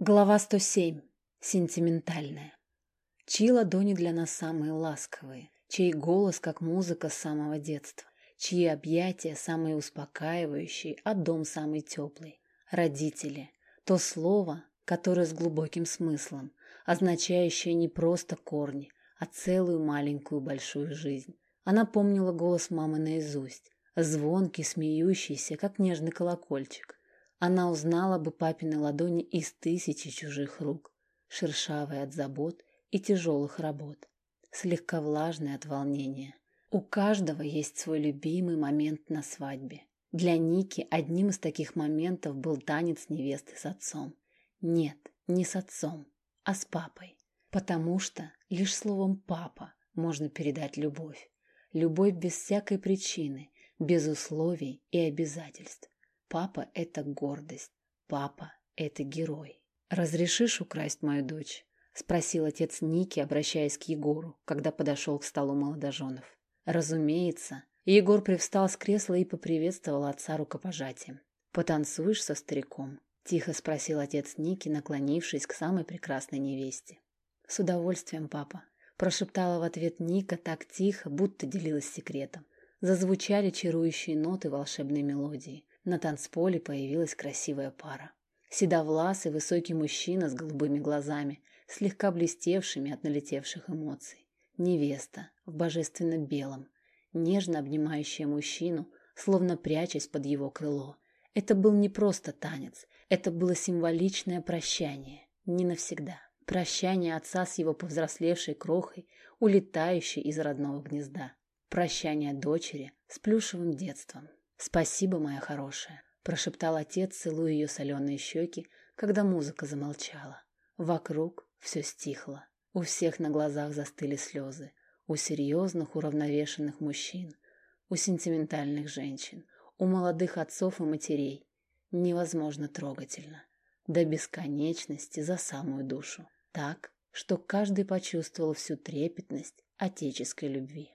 Глава 107. Сентиментальная. Чьи ладони для нас самые ласковые, чей голос, как музыка с самого детства, чьи объятия самые успокаивающие, а дом самый теплый. Родители. То слово, которое с глубоким смыслом, означающее не просто корни, а целую маленькую большую жизнь. Она помнила голос мамы наизусть, звонкий, смеющийся, как нежный колокольчик. Она узнала бы папины ладони из тысячи чужих рук, шершавые от забот и тяжелых работ, слегка влажные от волнения. У каждого есть свой любимый момент на свадьбе. Для Ники одним из таких моментов был танец невесты с отцом. Нет, не с отцом, а с папой. Потому что лишь словом «папа» можно передать любовь. Любовь без всякой причины, без условий и обязательств. Папа – это гордость. Папа – это герой. «Разрешишь украсть мою дочь?» – спросил отец Ники, обращаясь к Егору, когда подошел к столу молодоженов. Разумеется. Егор привстал с кресла и поприветствовал отца рукопожатием. «Потанцуешь со стариком?» – тихо спросил отец Ники, наклонившись к самой прекрасной невесте. «С удовольствием, папа», – прошептала в ответ Ника так тихо, будто делилась секретом. Зазвучали чарующие ноты волшебной мелодии. На танцполе появилась красивая пара. Седовласый высокий мужчина с голубыми глазами, слегка блестевшими от налетевших эмоций. Невеста в божественно белом, нежно обнимающая мужчину, словно прячась под его крыло. Это был не просто танец, это было символичное прощание, не навсегда. Прощание отца с его повзрослевшей крохой, улетающей из родного гнезда. Прощание дочери с плюшевым детством. «Спасибо, моя хорошая», – прошептал отец, целуя ее соленые щеки, когда музыка замолчала. Вокруг все стихло. У всех на глазах застыли слезы. У серьезных, уравновешенных мужчин, у сентиментальных женщин, у молодых отцов и матерей. Невозможно трогательно. До бесконечности за самую душу. Так, что каждый почувствовал всю трепетность отеческой любви.